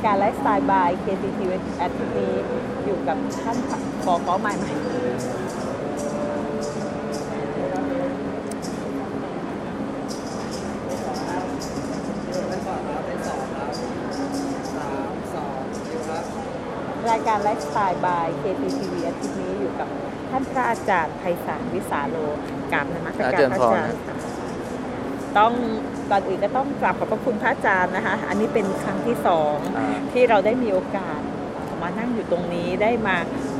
ายการไลฟ์สไตล์บาย KTT อาทิตย์นี้อยู่กับท่านขอขอใหม่ใหม่รายการไลฟ์สไตล์บาย KTTV อาทิตย์นี้อยู่กับท่านพระอาจารย์ไพศาลวิสาโลกราบนมัสการพระอาจารย์ ต้องก่อนอื่นก็ต้องกราบขอบพระคุณพระอาจารย์นะคะ อันนี้เป็นครั้งที่สองอ่าที่เราได้มีโอกาสมานั่งอยู่ตรงนี้ได้มา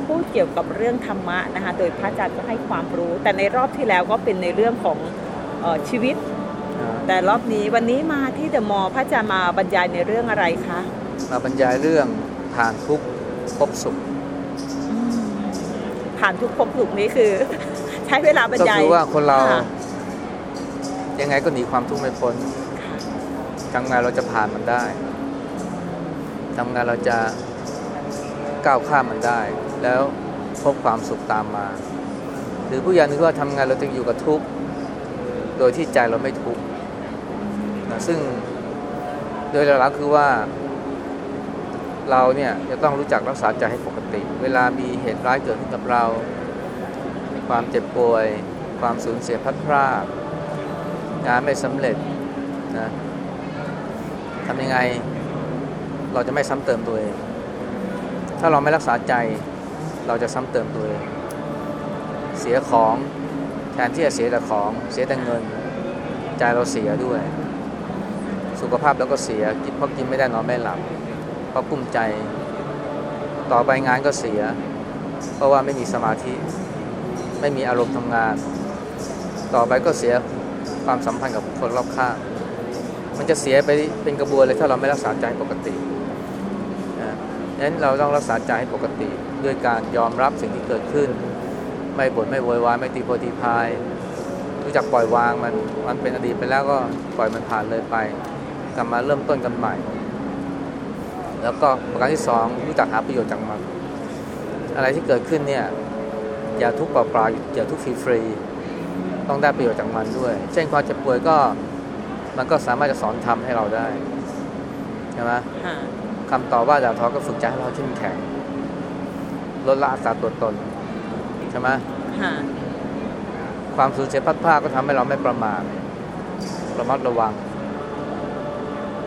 พูดเกี่ยวกับเรื่องธรรมะนะคะ โดยพระอาจารย์ก็ให้ความรู้ แต่ในรอบที่แล้วก็เป็นในเรื่องของเออชีวิตอ่าแต่รอบนี้วันนี้มาที่เดอะมอลล์พระอาจารย์มาบรรยายในเรื่องอะไรคะมาบรรยายเรื่องผ่านทุกข์พบสุขอืมผ่านทุกภพสุขนี้คือ ใช้เวลาบรรก็ยายคือว่าคนเราค่ะ ยังไงก็หนีความทุกข์ไม่พ้นค่ะทำงานเราจะผ่านมันได้ทำงานเราจะก้าวข้ามมันได้ แล้วพบความสุขตามมา หรือผู้อย่างหนึงก็ว่าทำงานเราจะอยู่กับทุกข์โดยที่ใจเราไม่ทุกข์นะซึ่งโดยหลักๆคือว่า เราเนี่ยจะต้องรู้จักรักษาใจให้ปกติ เวลามีเหตุร้ายเกิดขึ้นกับเรา ความเจ็บป่วย ความสูญเสียพลัดพราก งานไม่สำเร็จนะทำยังไงเราจะไม่ซ้ำเติมตัวเอง ถ้าเราไม่รักษาใจเราจะซ้ำเติมตัวเอง เสียของแทนที่จะเสียแต่ของเสียแต่เงิน ใจเราเสียด้วย สุขภาพเราก็เสียกินเพราะกินไม่ได้นอนไม่หลับ เพราะกุ้มใจ ต่อไปงานก็เสีย เพราะว่าไม่มีสมาธิ ไม่มีอารมณ์ทำงาน ต่อไปก็เสีย ความสัมพันธ์กับคนรอบข้าง มันจะเสียไปเป็นกระบวนเลยถ้าเราไม่รักษาใจให้ปกตินะงนั้นเราต้องรักษาใจให้ปกติ ด้วยการยอมรับสิ่งที่เกิดขึ้น ไม่บ่นไม่โวยวายไม่ตีโพตีพาย รู้จักปล่อยวางมัน มันเป็นอดีตไปแล้วก็ปล่อยมันผ่านเลยไป กลับมาเริ่มต้นกันใหม่ แล้วก็ประการที่สองรู้จักหาประโยชน์จากมัน อะไรที่เกิดขึ้นเนี่ยอย่าทุกข์เปล่าๆอย่าทุกข์ฟรีๆ ต้องได้ประโยชน์จากมันด้วย เช่นความเจ็บป่วยก็มันก็สามารถจะสอนทำให้เราได้ใช่ไหมค่ะคำต่อว่าด่าทอก็ฝึกใจให้เราเข้มแข็งลดละอัตราตัวตนใช่ไหมค่ะความสูญเสียพลัดพรากก็ทำให้เราไม่ประมาทระมัดระวัง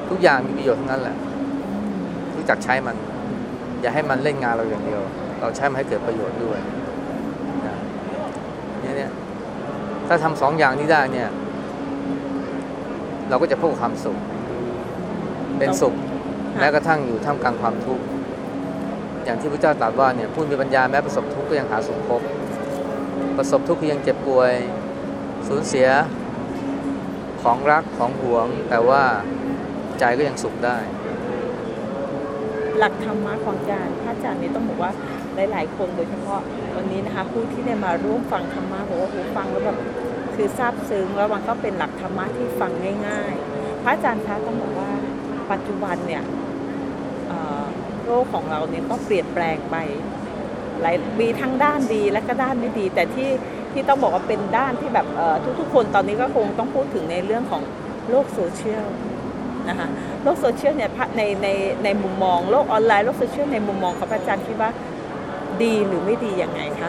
ทุกอย่างมีประโยชน์ทั้งนั้นแหละรู้จักใช้มัน อย่าให้มันเล่นงานเราอย่างเดียว เราใช้มันให้เกิดประโยชน์ด้วยนะเนี่ยเนี่ย ถ้าทำสองอย่างนี้ได้เนี่ย เราก็จะพบกับความสุข เป็นสุขค่ะแม้กระทั่งอยู่ท่ามกลางความทุกข์อย่างที่พระเจ้าตรัสว่าเนี่ยผู้มีปัญญาแม้ประสบทุกข์ก็ยังหาสุขพบ ประสบทุกข์คือยังเจ็บป่วยสูญเสียของรักของหวง แต่ว่าใจก็ยังสุขได้ หลักธรรมะของอาจารย์พระอาจารย์นี่ต้องบอกว่า หลายๆ คนโดยเฉพาะวันนี้นะคะผู้ที่ได้มาร่วมฟังธรรมะบอกว่าโหฟังแล้วแบบคือซาบซึ้งแล้วมันก็เป็นหลักธรรมะที่ฟังง่าย ๆ พระอาจารย์คะต้องบอกว่าปัจจุบันเนี่ยโลกของเราเนี่ยก็เปลี่ยนแปลงไปหลายมีทั้งด้านดีและก็ด้านไม่ดี แต่ที่ที่ต้องบอกว่าเป็นด้านที่แบบทุกๆ คนตอนนี้ก็คงต้องพูดถึงในเรื่องของโลกโซเชียลนะคะโลกโซเชียลเนี่ยในในในมุมมองโลกออนไลน์โลกโซเชียลในมุมมองของพระอาจารย์คิดว่า ดีหรือไม่ดียังไงคะ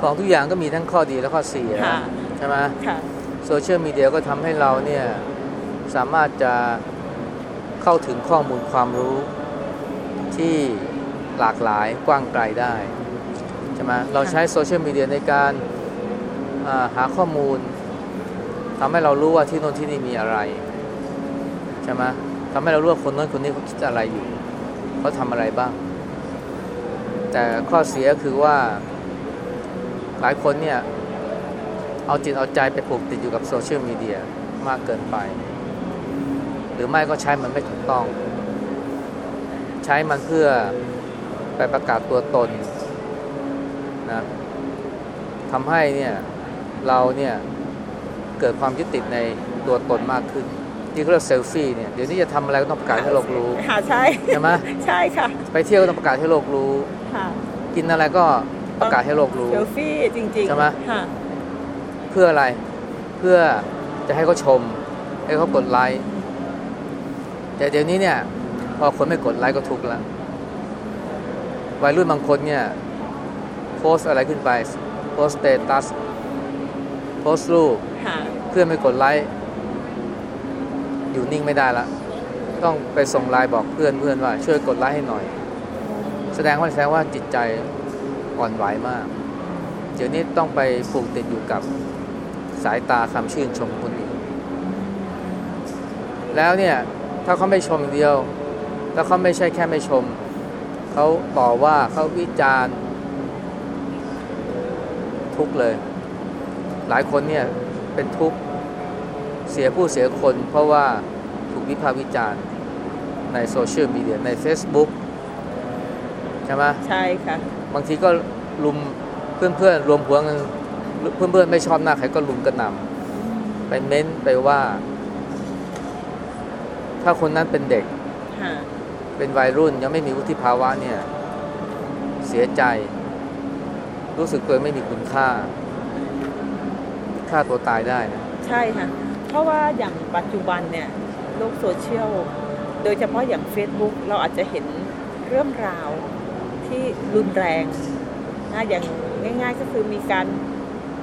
ของทุกอย่างก็มีทั้งข้อดีและข้อเสียค่ะใช่ไหมค่ะโซเชียลมีเดียก็ทำให้เราเนี่ยสามารถจะเข้าถึงข้อมูลความรู้ที่หลากหลายกว้างไกลได้ใช่ไหมเราใช้โซเชียลมีเดียในการอ่าหาข้อมูลทำให้เรารู้ว่าที่โน่นที่นี่มีอะไรใช่ไหมทำให้เรารู้ว่าคนโน้นคนนี้เขาคิดอะไรอยู่เขาทำอะไรบ้าง แต่ข้อเสียคือว่าหลายคนเนี่ย เอาจิตเอาใจไปผูกติดอยู่กับโซเชียลมีเดียมากเกินไป หรือไม่ก็ใช้มันไม่ถูกต้อง ใช้มันเพื่อไปประกาศตัวตนนะทำให้เนี่ยเราเนี่ยเกิดความยึดติดในตัวตนมากขึ้น ที่เขาเรียกเซลฟี่เนี่ยเดี๋ยวนี้จะทำอะไรก็ต้องประกาศให้โลกรู้ค่ะใช่ใช่ไหมใช่ค่ะ ไปเที่ยวก็ต้องประกาศให้โลกรู้ค่ะกินอะไรก็ประกาศให้โลกรู้เซลฟี่จริงๆใช่ไหมค่ะเพื่ออะไรเพื่อจะให้เขาชม ให้เขากดไลค์แต่เดี๋ยวนี้เนี่ย พอคนไม่กดไลค์ก็ทุกข์ละวัยรุ่นบางคนเนี่ยโพสต์อะไรขึ้นไป โพสต์สเตตัสโพสต์รูปค่ะเพื่อนไม่กดไลค์ อยู่นิ่งไม่ได้ละ ต้องไปส่งไลน์บอกเพื่อนเพื่อนว่า ช่วยกดไลค์ให้หน่อย แสดงว่าแสดงว่าจิตใจอ่อนไหวมาก เดี๋ยวนี้ต้องไปผูกติดอยู่กับสายตาคำชื่นชมคนอื่นแล้วเนี่ย ถ้าเขาไม่ชมเดียว แล้วเขาไม่ใช่แค่ไม่ชม เขาต่อว่าเขาวิจารณ์ ทุกเลย หลายคนเนี่ยเป็นทุกข์ เสียผู้เสียคน เพราะว่าถูกวิพากษ์วิจารณ์ในโซเชียลมีเดียใน Facebook ใช่ไหมใช่ค่ะ บางทีก็ลุมเพื่อนๆรวมหัวกันเพื่อนๆไม่ชอบหน้าใครก็ลุมกระหน่ำไปเม้นไปว่า ถ้าคนนั้นเป็นเด็กค่ะเป็นวัยรุ่นยังไม่มีวุฒิภาวะเนี่ย เสียใจ รู้สึกตัวเองไม่มีคุณค่าฆ่าตัวตายได้นะ ใช่ค่ะ เพราะว่าอย่างปัจจุบันเนี่ยโลกโซเชียล โดยเฉพาะอย่าง Facebook เราอาจจะเห็นเรื่องราวที่รุนแรงนะอย่างง่าย ๆก็คือมีการ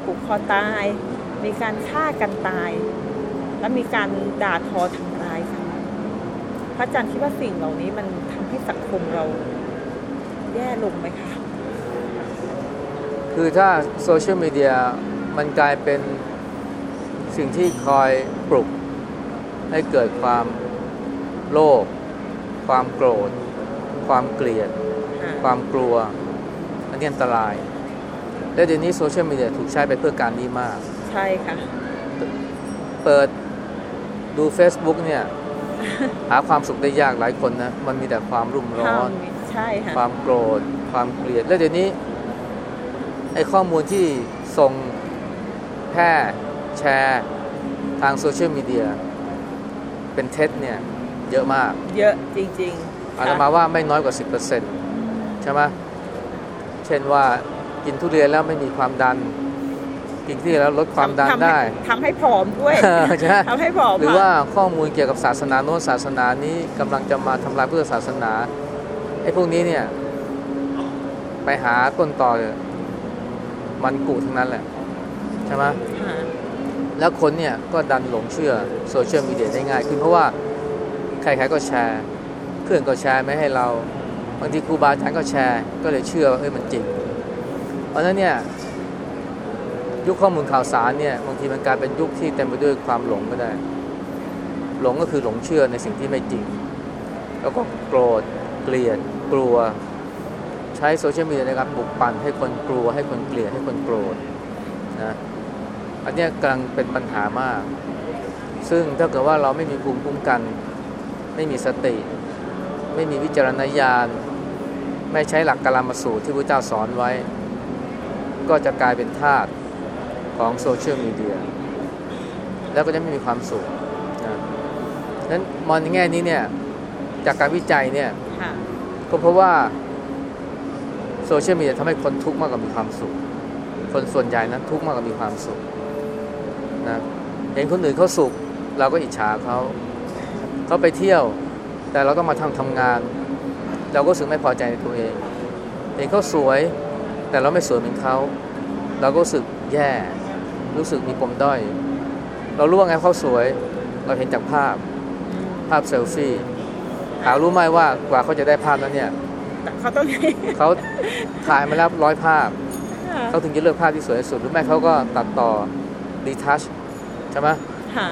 ผูกคอตาย มีการฆ่ากันตาย และมีการด่าทอทำร้ายกันพระอาจารย์คิดว่าสิ่งเหล่านี้มันทำให้สังคมเราแย่ลงไหมคะคือถ้าโซเชียลมีเดียมันกลายเป็น สิ่งที่คอยปลุกให้เกิดความโลภความโกรธ ความเกลียดค่ะความกลัว อันนี้อันตราย และเดี๋ยวนี้โซเชียลมีเดียถูกใช้ไปเพื่อการนี้มาก ใช่ค่ะ เปิดดู Facebook เนี่ย หาความสุขได้ยากหลายคนนะ มันมีแต่ความรุ่มร้อน ใช่ค่ะ ความโกรธ ความเกลียด และเดี๋ยวนี้ไอ้ข้อมูลที่ส่งแพร่ แชร์ทางโซเชียลมีเดียเป็นเท็จเนี่ยเยอะมาก เยอะจริงๆอาตค่ะมาว่าไม่น้อยกว่า 10%ใช่ไหมเช่นว่ากินทุเรียนแล้วไม่มีความดัน กินทุเรียนแล้วลดความดันทำให้ได้ทำให้ผอมด้วยใช่ไหมทำให้ผอมหรือค่ะว่าข้อมูลเกี่ยวกับศาสนาโน้นศาสนานี้กำลังจะมาทำลายเพื่อศาสนาไอ้พวกนี้เนี่ย ไปหาต้นต่อมันกูทั้งนั้นแหละ ใช่ไหมค่ะ แล้วคนเนี่ยก็ดันหลงเชื่อโซเชียลมีเดียได้ง่ายขึ้นเพราะว่าใครๆก็แชร์ เพื่อนก็แชร์ไม่ให้เรา บางทีครูบาอาจารย์ก็แชร์ ก็เลยเชื่อว่าเอ้ยมันจริง เพราะนั้นเนี่ยยุคข้อมูลข่าวสารเนี่ยบางทีมันกลายเป็นยุคที่เต็มไปด้วยความหลงก็ได้ หลงก็คือหลงเชื่อในสิ่งที่ไม่จริง แล้วก็โกรธเกลียดกลัว ใช้โซเชียลมีเดียในการปลุกปั่นให้คนกลัวให้คนเกลียดให้คนโกรธนะ อันเนี้ยกำลังเป็นปัญหามาก ซึ่งถ้าเกิดว่าเราไม่มีภูมิคุ้มกัน ไม่มีสติ ไม่มีวิจารณญาณ ไม่ใช้หลักกาลามสูตรที่พระเจ้าสอนไว้ ก็จะกลายเป็นทาสของโซเชียลมีเดีย แล้วก็จะไม่มีความสุขนะนั้นมองในแง่นี้เนี่ย จากการวิจัยเนี่ยค่ะก็เพราะว่าโซเชียลมีเดียทำให้คนทุกข์มากกว่ามีความสุข คนส่วนใหญ่นั้นทุกข์มากกว่ามีความสุข นะเห็นคนอื่นเขาสุข เราก็อิจฉาเขาเขาไปเที่ยว แต่เราต้องมาทำทำงาน เราก็รู้สึกไม่พอใจในตัวเองเห็นเขาสวย แต่เราไม่สวยเหมือนเขาเราก็รู้สึกแย่ รู้สึกมีปมด้อย เรารู้ว่าไงเขาสวย เราเห็นจากภาพ ภาพเซลฟี่หารู้ไหมว่ากว่าเขาจะได้ภาพนั้นเนี่ยแต่เขาต้องเขาถ่ายมาแล้วร้อยภาพ เขาถึงจะเลือกภาพที่สวยที่สุด หรือไม่เขาก็ตัดต่อ รีทัชใช่ไหมค่ะ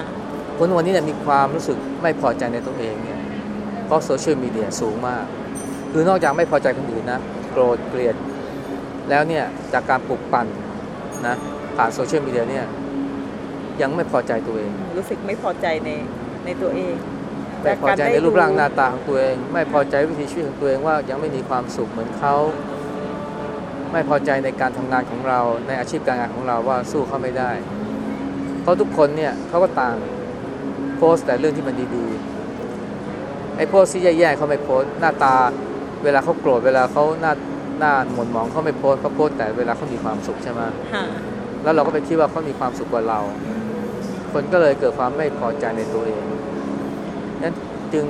คนวันนี้เนี่ยมีความรู้สึกไม่พอใจในตัวเองเนี่ยเพราะโซเชียลมีเดียสูงมาก คือนอกจากไม่พอใจคนอื่นนะโกรธเกลียด แล้วเนี่ยจากการปลุกปั่นนะผ่านโซเชียลมีเดียเนี่ยยังไม่พอใจตัวเอง รู้สึกไม่พอใจในในตัวเองไม่พอใจจากการได้ในรูปร่างดูหน้าตาของตัวเอง ไม่พอใจวิถีชีวิตของตัวเองว่ายังไม่มีความสุขเหมือนเขาไม่พอใจในการทำงานของเราในอาชีพการงานของเราว่าสู้เขาไม่ได้ เพราะทุกคนเนี่ยเขาก็ต่างโพสแต่เรื่องที่มันดีๆไอ้โพสที่แย่ๆเขาไม่โพสหน้าตา เวลาเขาโกรธเวลาเขาหน้าหน้าหม่นหมองเขาไม่โพสเขาโพสแต่เวลาเขามีความสุขใช่ไหมแล้วเราก็ไปคิดว่าเขามีความสุขกว่าเรา คนก็เลยเกิดความไม่พอใจในตัวเองนั้นจึง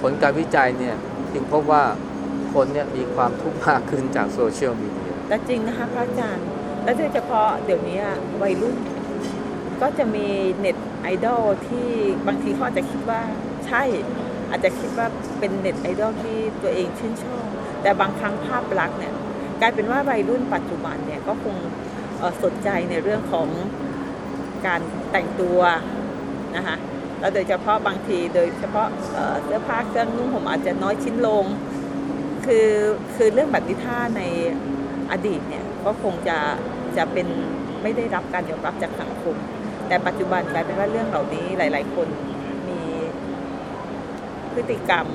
ผลการวิจัยเนี่ยจึงพบว่าคนเนี่ยมีความทุกข์มากขึ้นจากโซเชียลมีเดียแต่จริงนะคะพระอาจารย์ และโดยเฉพาะเดี๋ยวนี้วัยรุ่น ก็จะมีเน็ตไอดอลที่บางทีเขาอาจจะคิดว่าใช่ อาจจะคิดว่าเป็นเน็ตไอดอลที่ตัวเองชื่นชอบแต่บางครั้งภาพลักษณ์เนี่ยกลายเป็นว่าวัยรุ่นปัจจุบันเนี่ยก็คงสนใจในเรื่องของการแต่งตัวนะคะแล้วโดยเฉพาะบางทีโดยเฉพาะเอ่อเสื้อผ้าเครื่องนุ่งห่มอาจจะน้อยชิ้นลง คือคือเรื่องแบบนี้ถ้าในอดีตเนี่ยก็คงจะจะเป็นไม่ได้รับการยอมรับจากสังคม แต่ปัจจุบันกลายเป็นว่าเรื่องเหล่านี้หลาย ๆ คนมีพฤติกรรม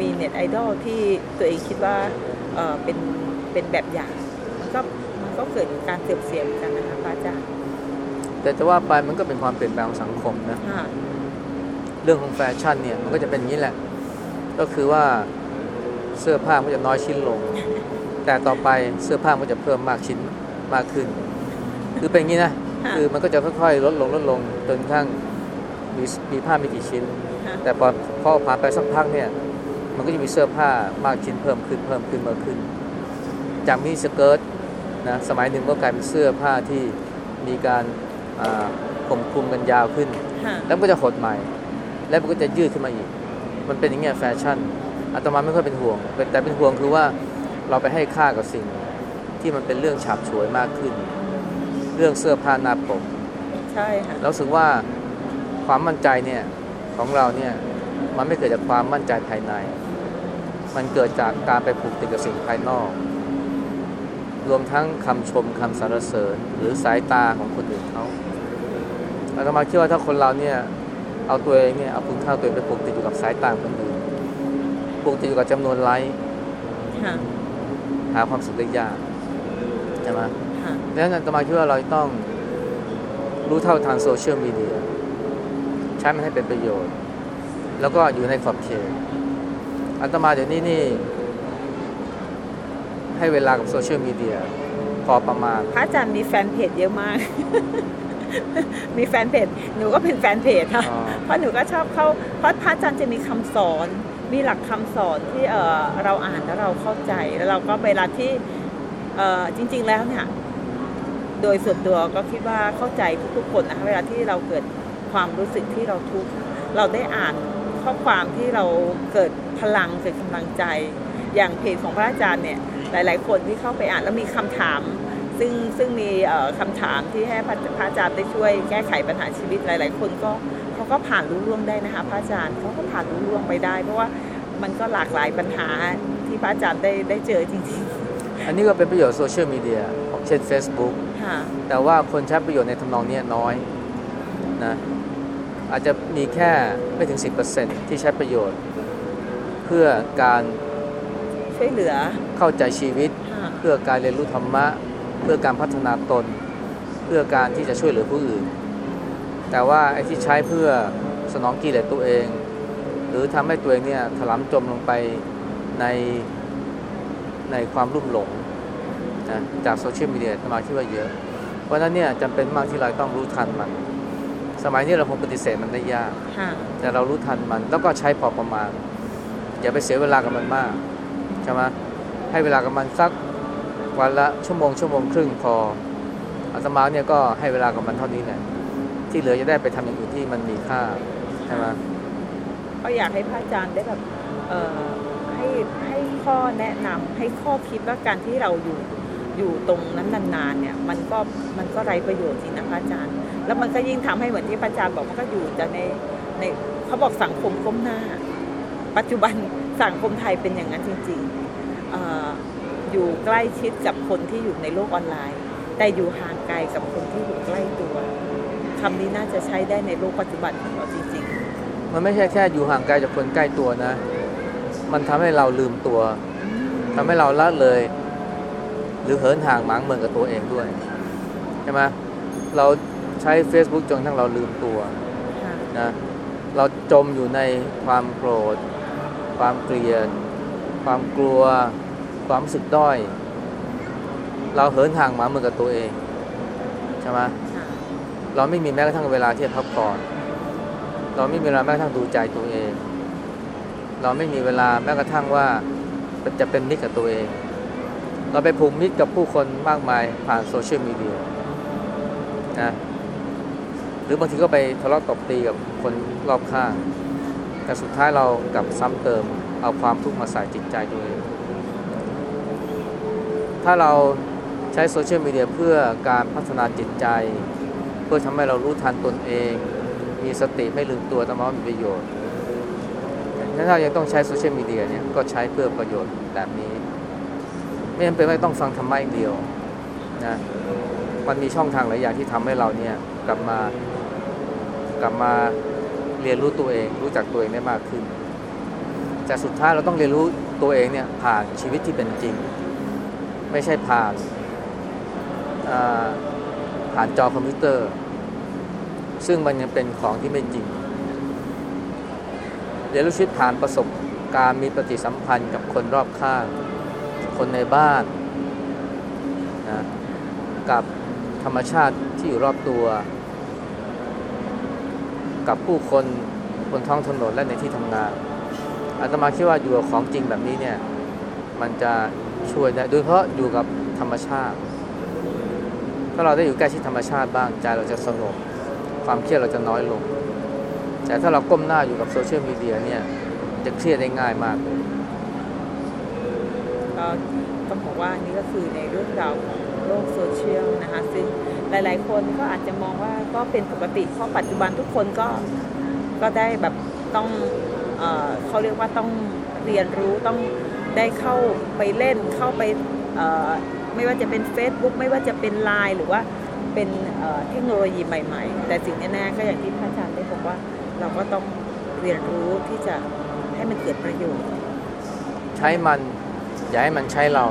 มีเน็ตไอดอลที่ตัวเองคิดว่าเออเป็นเป็นแบบอย่างมันก็มันก็เกิดการเสื่อมเสียเหมือนกันนะคะพระอาจารย์แต่จะว่าไปมันก็เป็นความเปลี่ยนแปลงของสังคมนะะเรื่องของแฟชั่นเนี่ยมันก็จะเป็นอย่างนี้แหละ ก็คือว่าเสื้อผ้ามันจะน้อยชิ้นลง แต่ต่อไปเสื้อผ้ามันจะเพิ่มมากชิ้นมากขึ้น คือเป็นอย่างนี้นะ ค่ะคือมันก็จะค่อยๆ ลดลงลดลงจนกระทั่งมีมีผ้าไม่กี่ชิ้นค่ะแต่พอพอผ่านไปสักพักเนี่ย มันก็จะมีเสื้อผ้ามากชิ้นเพิ่มขึ้นเพิ่มขึ้นมากขึ้น จาก miniskirt นะสมัยหนึ่งก็กลายเป็นเสื้อผ้าที่มีการอ่าห่มคลุมกันยาวขึ้นค่ะแล้วมันก็จะหดใหม่ แล้วมันก็จะยืดขึ้นมาอีก มันเป็นอย่างเงี้ยแฟชั่นอาตมาไม่ค่อยเป็นห่วงเป็นแต่เป็นห่วงคือว่าเราไปให้ค่ากับสิ่งที่มันเป็นเรื่องฉาบฉวยมากขึ้น เรื่องเสื้อผ้าหน้าผมใช่ค่ะแล้วรู้สึกว่าความมั่นใจเนี่ยของเราเนี่ยมันไม่เกิดจากความมั่นใจภายใน มันเกิดจากการไปผูกติดกับสิ่งภายนอก รวมทั้งคำชมคำสรรเสริญหรือสายตาของคนอื่นเขาอาตมาคิดว่าถ้าคนเราเนี่ยเอาตัวเองเนี่ยเอาคุณค่าตัวเองไปผูกติดอยู่กับสายตาของคนอื่นผูกติดอยู่กับจำนวนไลค์ค่ะหาความสุขได้ยากใช่ไหมค่ะ ดังนั้นอาตมาคิดว่าเราต้องรู้เท่าทันโซเชียลมีเดียใช้มันให้เป็นประโยชน์ แล้วก็อยู่ในขอบเขตอาตมาเดี๋ยวนี้นี่ ให้เวลากับโซเชียลมีเดียพอประมาณ พระอาจารย์มีแฟนเพจเยอะมาก มีแฟนเพจ หนูก็เป็นแฟนเพจค่ะอ๋อเพราะหนูก็ชอบเข้า เพราะพระอาจารย์จะมีคำสอน มีหลักคำสอนที่เออเราอ่านแล้วเราเข้าใจ แล้วเราก็เวลาที่เออจริง ๆ แล้วเนี่ย โดยส่วนตัวก็คิดว่าเข้าใจทุกๆคนนะคะเวลาที่เราเกิดความรู้สึกที่เราทุกข์เราได้อ่านข้อความที่เราเกิดพลังเกิดกำลังใจ อย่างเพจของพระอาจารย์เนี่ยหลาย ๆ คนที่เข้าไปอ่านแล้วมีคำถาม ซึ่งซึ่งมีเอ่อคำถามที่ให้พระอาจารย์ได้ช่วยแก้ไขปัญหาชีวิตหลาย ๆ คนก็เขาก็ผ่านรุ่ล่วงได้นะคะพระอาจารย์เขาก็ผ่านรุ่ล่วงไปได้ เพราะว่ามันก็หลากหลายปัญหาที่พระอาจารย์ได้ได้เจอจริงอันนี้ก็เป็นประโยชน์โซเชียลมีเดียเช่น Facebook แต่ว่าคนใช้ประโยชน์ในทำนองเนี้ยน้อยนะอาจจะมีแค่ไม่ถึง 10%ที่ใช้ประโยชน์ เพื่อการช่วยเหลือเข้าใจชีวิตค่ะเพื่อการเรียนรู้ธรรมะ เพื่อการพัฒนาตน เพื่อการที่จะช่วยเหลือผู้อื่น แต่ว่าไอ้ที่ใช้เพื่อสนองกิเลสตัวเอง หรือทำให้ตัวเองเนี่ยถลำจมลงไปในในความรุ่มหลง นะจากโซเชียลมีเดียมาคิดว่าเยอะ เพราะฉะนั้นเนี่ยจำเป็นมากที่เราต้องรู้ทันมัน สมัยนี้เราคงปฏิเสธมันได้ยากค่ะแต่เรารู้ทันมัน แล้วก็ใช้พอประมาณ อย่าไปเสียเวลากับมันมากใช่ไหมให้เวลากับมันสักวันละชั่วโมงชั่วโมงครึ่งพออาตมาเนี่ยก็ให้เวลากับมันเท่านี้แหละที่เหลือจะได้ไปทำอย่างอื่นที่มันมีค่าใช่ไหมก็อยากให้พระอาจารย์ได้แบบเอ่อให้ให้ข้อแนะนำให้ข้อคิดว่าการที่เราอยู่ อยู่ตรงนั้นนานๆเนี่ยมันก็มันก็ไร้ประโยชน์จริงนะพระอาจารย์ แล้วมันก็ยิ่งทำให้เหมือนที่พระอาจารย์บอกมันก็อยู่แต่ในในเขาบอกสังคมก้มหน้า ปัจจุบันสังคมไทยเป็นอย่างนั้นจริงๆเอ่ออยู่ใกล้ชิดกับคนที่อยู่ในโลกออนไลน์ แต่อยู่ห่างไกลกับคนที่อยู่ใกล้ตัวคำนี้น่าจะใช้ได้ในโลกปัจจุบันของเราจริงมันไม่ใช่แค่อยู่ห่างไกลจากคนใกล้ตัวนะ มันทำให้เราลืมตัวๆทำให้เราละเลย หรือเหินห่างหมางเมืองกับตัวเองด้วยใช่ไหมเราใช้ Facebook จนกระทั่งเราลืมตัวค่ะนะเราจมอยู่ในความโกรธ ความเกลียดความกลัว ความรู้สึกด้อย เราเหินห่างหมาเหมือนกับตัวเองใช่ไหมค่ะเราไม่มีแม้กระทั่งเวลาที่จะพักผ่อนเราไม่มีเวลาแม้กระทั่งดูใจตัวเอง เราไม่มีเวลาแม้กระทั่งว่าจะเป็นมิตรกับตัวเอง เราไปผูกมิตรกับผู้คนมากมายผ่านโซเชียลมีเดียนะหรือบางทีก็ไปทะเลาะตบตีกับคนรอบข้าง แต่สุดท้ายเรากลับซ้ำเติม เอาความทุกข์มาใส่จิตใจตัวเองถ้าเราใช้โซเชียลมีเดียเพื่อการพัฒนาจิตใจ เพื่อทำให้เรารู้ทันตนเอง มีสติไม่ลืมตัวต้องมามีประโยชน์ถ้าเรายังต้องใช้โซเชียลมีเดียเนี่ยก็ใช้เพื่อประโยชน์แบบนี้ ไม่จำเป็นว่าต้องฟังธรรมะอย่างเดียวนะมันมีช่องทางหลายอย่างที่ทำให้เราเนี่ยกลับมากลับมาเรียนรู้ตัวเอง รู้จักตัวเองได้มากขึ้นแต่สุดท้ายเราต้องเรียนรู้ตัวเองเนี่ยผ่านชีวิตที่เป็นจริง ไม่ใช่ผ่านอ่าผ่านจอคอมพิวเตอร์ ซึ่งมันยังเป็นของที่ไม่จริง เรียนรู้ชีวิตผ่านประสบการณ์มีปฏิสัมพันธ์กับคนรอบข้าง คนในบ้านนะกับธรรมชาติที่อยู่รอบตัว กับผู้คนบนท้องถนนและในที่ทำงานอาตมาคิดว่าอยู่กับของจริงแบบนี้เนี่ยมันจะช่วยได้โดยเฉพาะอยู่กับธรรมชาติ ถ้าเราได้อยู่ใกล้ชิดธรรมชาติบ้างใจเราจะสงบความเครียดเราจะน้อยลง แต่ถ้าเราก้มหน้าอยู่กับโซเชียลมีเดียเนี่ยจะเครียดได้ง่ายมากเลย ก็ต้องบอกว่านี่ก็คือในเรื่องราวของโลกโซเชียลนะคะซึ่งหลาย ๆ คนก็อาจจะมองว่าก็เป็นปกติเพราะปัจจุบันทุกคนก็ก็ได้แบบต้องเอเขาเรียกว่าต้องเรียนรู้ต้องได้เข้าไปเล่นเข้าไปไม่ว่าจะเป็น Facebook ไม่ว่าจะเป็น Line หรือว่าเป็นเเทคโนโลยีใหม่ ๆ แต่สิ่งแน่ๆก็อย่างที่พระอาจารย์ได้บอกว่าเราก็ต้องเรียนรู้ที่จะให้มันเกิดประโยชน์ ใช้มัน อย่าให้มันใช้เรา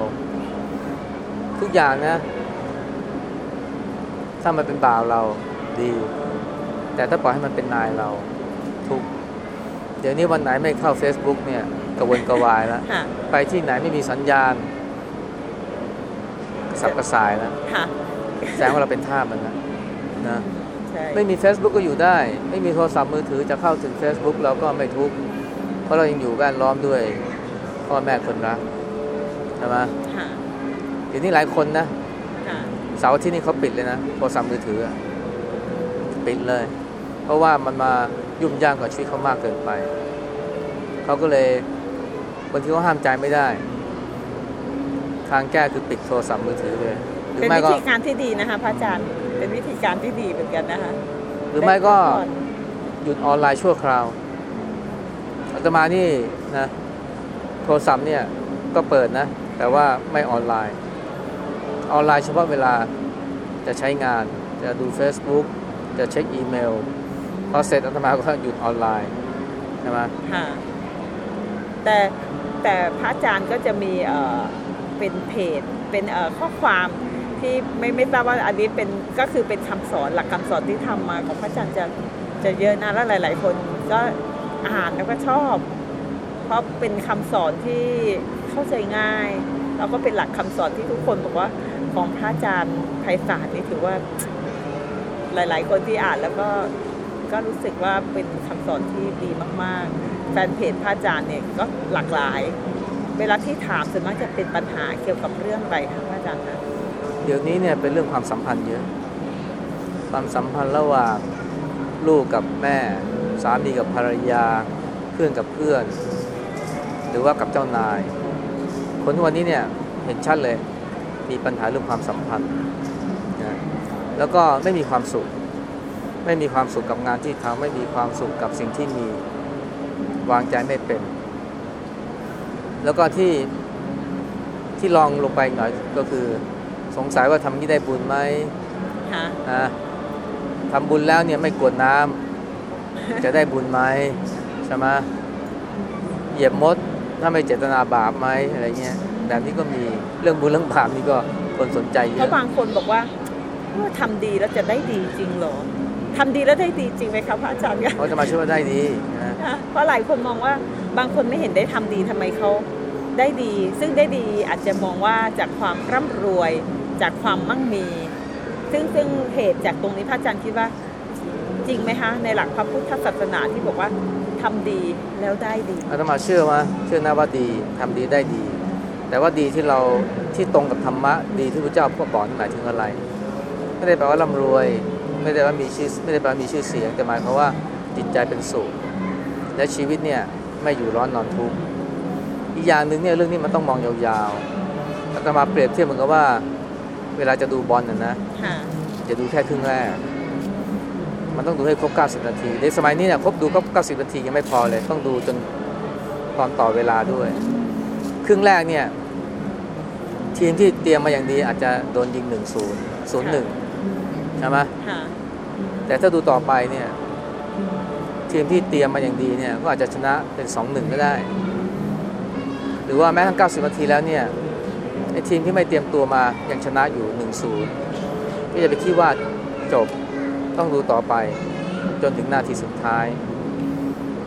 ทุกอย่างนะ ถ้ามันเป็นบ่าวเราดี แต่ถ้าปล่อยให้มันเป็นนายเรา ทุกข์เดี๋ยวนี้วันไหนไม่เข้า Facebook เนี่ยกระวนกระวายแล้วค่ะไปที่ไหนไม่มีสัญญาณกระสับกระส่ายแล้วค่ะแสดงว่าเราเป็นท่าสมันนะนะใช่ไม่มี Facebook ก็อยู่ได้ ไม่มีโทรศัพท์มือถือจะเข้าถึง Facebook เราก็ไม่ทุกข์เพราะเรายังอยู่แวดล้อมด้วยพ่อแม่คนรักใช่ไหมค่ะเดี๋ยวนี้หลายคนนะค่ะเสาร์อาที่นี่เขาปิดเลยนะโทรศัพท์มือถืออะปิดเลย เพราะว่ามันมายุ่งยากกับชีวิตเขามากเกินไป เขาก็เลยบางทีเขาห้ามใจไม่ได้ ทางแก้คือปิดโทรศัพท์มือถือเลยหรือเป็นไม่วิก็ธีการที่ดีนะคะพระอาจารย์เป็นวิธีการที่ดีเหมือนกันนะคะหรือไม่ก็ได้พัผ่อนหยุดออนไลน์ชั่วคราวอาตมานี่นะ โทรศัพท์เนี่ยก็เปิดนะ แต่ว่าไม่ออนไลน์ ออนไลน์เฉพาะเวลาจะใช้งาน จะดู Facebook จะเช็คอีเมล พอเสร็จอาตมาก็หยุดออนไลน์ใช่ไหมค่ะแต่แต่พระอาจารย์ก็จะมีเอ่อเป็นเพจเป็นเอ่อข้อความที่ไม่ไม่ทราบว่าอันนี้เป็นก็คือเป็นคำสอนหลักคำสอนที่ทำมาของพระอาจารย์จะจะเยอะนะแล้วหลาย ๆ คนก็อ่านแล้วก็ชอบ เพราะเป็นคำสอนที่ เข้าใจง่ายแล้วก็เป็นหลักคำสอนที่ทุกคนบอกว่าของพระอาจารย์ไพศาลนี่ถือว่าหลาย ๆ คนที่อ่านแล้วก็ก็รู้สึกว่าเป็นคำสอนที่ดีมาก ๆ แฟนเพจพระอาจารย์เนี่ยก็หลากหลาย เวลาที่ถามส่วนมากจะเป็นปัญหาเกี่ยวกับเรื่องอะไรคะพระอาจารย์คะเดี๋ยวนี้เนี่ยเป็นเรื่องความสัมพันธ์เยอะ ความสัมพันธ์ระหว่างลูกกับแม่ สามีกับภรรยา เพื่อนกับเพื่อน หรือว่ากับเจ้านาย คนทุกวันนี้เนี่ยเห็นชัดเลย มีปัญหาเรื่องความสัมพันธ์นะแล้วก็ไม่มีความสุข ไม่มีความสุขกับงานที่ทำไม่มีความสุขกับสิ่งที่มีวางใจไม่เป็น แล้วก็ที่ที่ลองลงไปหน่อยก็คือสงสัยว่าทำนี้ได้บุญไหมคะนะทำบุญแล้วเนี่ยไม่กรวดน้ำจะได้บุญไหมใช่ไหมเหยียบมด ถ้าไม่เจตนาบาปไหมอะไรเงี้ยแบบนี้ก็มีเรื่องบุญเรื่องบาปนี่ก็คนสนใจเยเพราะอะบางคนบอกว่าเมื่อทำดีแล้วจะได้ดีจริงเหรอทำดีแล้วได้ดีจริงไหมคะพระอาจารย์คะเขาจะมาช่วยว่าได้ดีนะค่ะเพราะหลายคนมองว่าบางคนไม่เห็นได้ทำดีทำไมเขาได้ดี ซึ่งได้ดีอาจจะมองว่าจากความร่ำรวยจากความมั่งมี ซึ่งซึ่งเหตุจากตรงนี้พระอาจารย์คิดว่าจริงไหมคะในหลักพระพุทธศาสนาที่บอกว่า ททำดีแล้วได้ดีอาตมาเชื่อว่าเชื่อนะว่าดีทำดีได้ดี แต่ว่าดีที่เราที่ตรงกับธรรมะดีที่พระเจ้าพูดบอกนี่หมายถึงอะไร ไม่ได้แปลว่าร่ำรวย ไม่ได้ว่ามีชื่อไม่ได้แปลว่ามีชื่อเสียงแต่หมายความว่าจิตใจเป็นสุขและชีวิตเนี่ยไม่อยู่ร้อนนอนทุกข์อีกอย่างหนึ่งเนี่ยเรื่องนี้มันต้องมองยาวๆอาตมาเปรียบเทียบเหมือนกับว่า เวลาจะดูบอลน่ะนะค่ะจะดูแค่ครึ่งแรก มันต้องดูให้ครบ 90 นาที ในสมัยนี้เนี่ยครบดูครบ 90 นาทียังไม่พอเลย ต้องดูจนตอนต่อเวลาด้วย ครึ่งแรกเนี่ย ทีมที่เตรียมมาอย่างดีอาจจะโดนยิง 1 0 0 1 ใช่ไหมค่ะแต่ถ้าดูต่อไปเนี่ย ทีมที่เตรียมมาอย่างดีเนี่ย ก็อาจจะชนะเป็น 2 1 ก็ได้ หรือว่าแม้ทั้ง 90 นาทีแล้วเนี่ยไอ้ทีมที่ไม่เตรียมตัวมายังชนะอยู่ 1 0ก็อย่าไปคิดว่าจบ ต้องดูต่อไปจนถึงนาทีสุดท้าย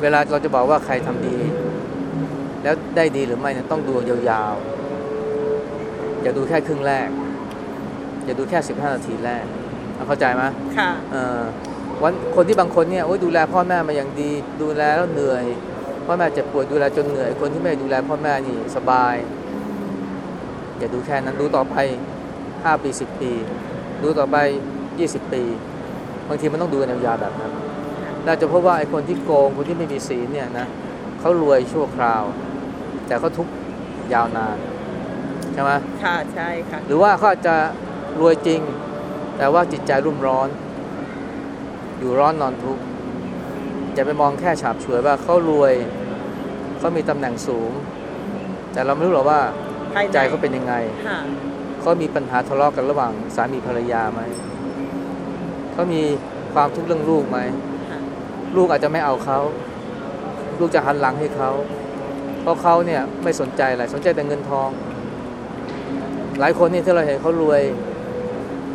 เวลาเราจะบอกว่าใครทำดี แล้วได้ดีหรือไม่เนี่ยต้องดูยาวๆ อย่าดูแค่ครึ่งแรก อย่าดูแค่ 15 นาทีแรก เข้าใจไหมค่ะเอ่อวันคนที่บางคนเนี่ยโอ้ยดูแลพ่อแม่มาอย่างดี ดูแลแล้วเหนื่อย พ่อแม่เจ็บป่วยดูแลจนเหนื่อย คนที่ไม่ดูแลพ่อแม่นี่สบาย อย่าดูแค่นั้นดูต่อไป 5 ปี 10 ปี ดูต่อไป 20 ปี บางทีมันต้องดูกันยาวๆแบบนั้นเราจะพบว่าไอ้คนที่โกงคนที่ไม่มีศีลเนี่ยนะเขารวยชั่วคราว แต่เขาทุกข์ยาวนานใช่ไหมค่ะใช่ค่ะหรือว่าเขาอาจจะรวยจริง แต่ว่าจิตใจรุ่มร้อน อยู่ร้อนนอนทุกข์อย่าไปมองแค่ฉาบฉวยว่าเขารวยเขามีตำแหน่งสูง แต่เราไม่รู้หรอกว่าภายในใจเขาเป็นยังไงค่ะเขามีปัญหาทะเลาะกันระหว่างสามีภรรยาไหม เขามีความทุกข์เรื่องลูกไหมค่ะลูกอาจจะไม่เอาเขา ลูกจะหันหลังให้เขา เพราะเขาเนี่ยไม่สนใจอะไร สนใจแต่เงินทอง หลายคนนี่ที่เราเห็นเขารวย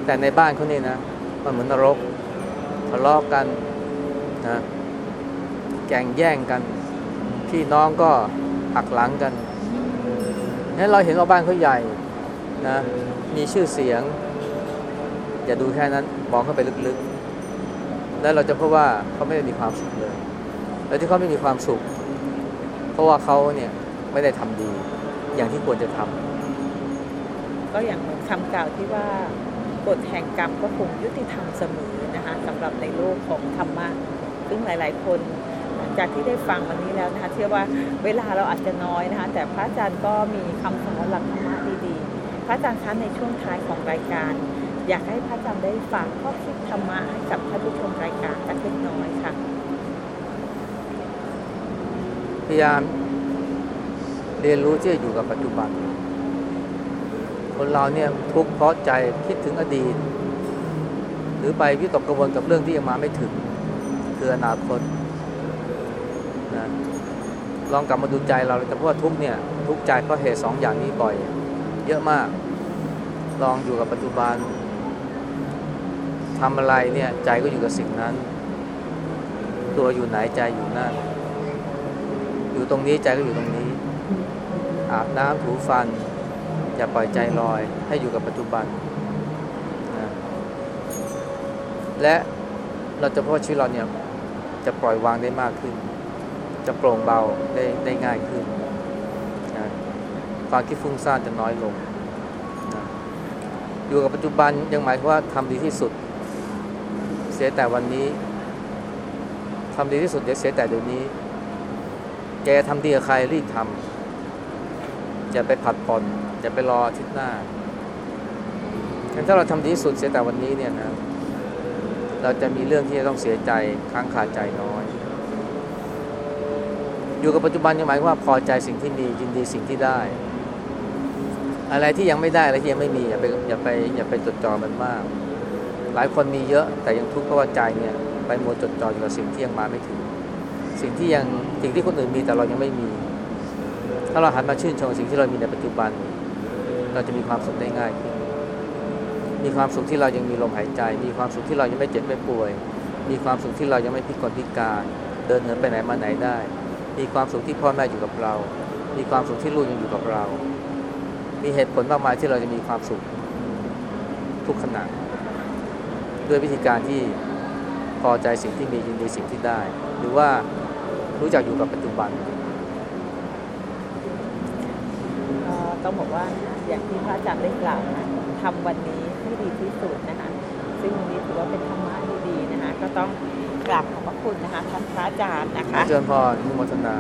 แต่ในบ้านเขานี่นะ มันเหมือนนรกทะเลาะกันนะแก่งแย่งกัน พี่น้องก็หักหลังกันนั้นเราเห็นว่าบ้านเขาใหญ่นะ มีชื่อเสียง อย่าดูแค่นั้นมองเข้าไปลึกๆ แล้วเราจะพบว่าเขาไม่ได้มีความสุขเลย แล้วที่เขาไม่มีความสุข เพราะว่าเขาเนี่ยไม่ได้ทำดี อย่างที่ควรจะทำก็อย่างเหมือนคำกล่าวที่ว่ากฎแห่งกรรมก็คงยุติธรรมเสมอนะคะสำหรับในโลกของธรรมะซึ่งหลาย ๆ คนหลังจากที่ได้ฟังวันนี้แล้วนะคะเชื่อว่าเวลาเราอาจจะน้อยนะคะแต่พระอาจารย์ก็มีคำสอนหลักธรรมะดีๆ พระอาจารย์คะในช่วงท้ายของรายการ อยากให้พระอาจารย์ได้ฝากข้อคิดธรรมะให้กับท่านผู้ชมรายการสักเล็กน้อยค่ะ พยายามเรียนรู้ที่จะอยู่กับปัจจุบัน คนเราเนี่ยทุกข์เพราะใจคิดถึงอดีต หรือไปวิตกกังวลกับเรื่องที่ยังมาไม่ถึง คืออนาคตนะลองกลับมาดูใจเราเลยแต่เพราะว่าทุกเนี่ยทุกใจเพราะเหตุสองอย่างนี้บ่อย เยอะมาก ลองอยู่กับปัจจุบัน ทำอะไรเนี่ยใจก็อยู่กับสิ่งนั้น ตัวอยู่ไหนใจอยู่นั่นอยู่ตรงนี้ใจก็อยู่ตรงนี้ อาบน้ำถูฟัน อย่าปล่อยใจลอย ให้อยู่กับปัจจุบันนะและเราจะพบว่าชีวิตเราเนี่ยจะปล่อยวางได้มากขึ้น จะโปร่งเบาได้ได้ง่ายขึ้นนะความคิดฟุ้งซ่านจะน้อยลงนะอยู่กับปัจจุบันยังหมายว่าทำดีที่สุด สียแต่วันนี้ทำดีที่สุดเดี๋ยวเสียแต่เดี๋ยวนี้ แกทำดีกับใครรีบทำอย่าไปผัดผ่อนอย่าไปรออาทิตย์หน้าถ้าเราทำดีที่สุดเสียแต่วันนี้เนี่ยนะเราจะมีเรื่องที่จะต้องเสียใจค้างคาใจน้อย อยู่กับปัจจุบันยังหมายความว่าพอใจสิ่งที่มียินดีสิ่งที่ได้ อะไรที่ยังไม่ได้อะไรที่ยังไม่มีอย่าไปอย่าไปอย่าไปจดจ่อมันมาก หลายคนมีเยอะแต่ยังทุกข์เพราะว่าใจเนี่ยไปมัวจดจ่ออยู่กับสิ่งที่ยังมาไม่ถึง สิ่งที่ยังสิ่งที่คนอื่นมีแต่เรายังไม่มี ถ้าเราหันมาชื่นชมสิ่งที่เรามีในปัจจุบัน เราจะมีความสุขได้ง่ายขึ้นมีความสุขที่เรายังมีลมหายใจ มีความสุขที่เรายังไม่เจ็บไม่ป่วย มีความสุขที่เรายังไม่พิกลพิการ เดินเหินไปไหนมาไหนได้ มีความสุขที่พ่อแม่อยู่กับเรา มีความสุขที่ลูกยังอยู่กับเรา มีเหตุผลมากมายที่เราจะมีความสุขทุกขณะ ด้วยวิธีการที่พอใจสิ่งที่มียินดีสิ่งที่ได้ หรือว่ารู้จักอยู่กับปัจจุบันก็ต้องบอกว่าอย่างที่พระอาจารย์ได้กล่าวนะทำวันนี้ให้ดีที่สุดนะคะ ซึ่งวันนี้ถือว่าเป็นธรรมะที่ดีนะคะ ก็ต้องกราบขอบพระคุณนะคะท่านพระอาจารย์นะคะเจริญพรอนุโมทนา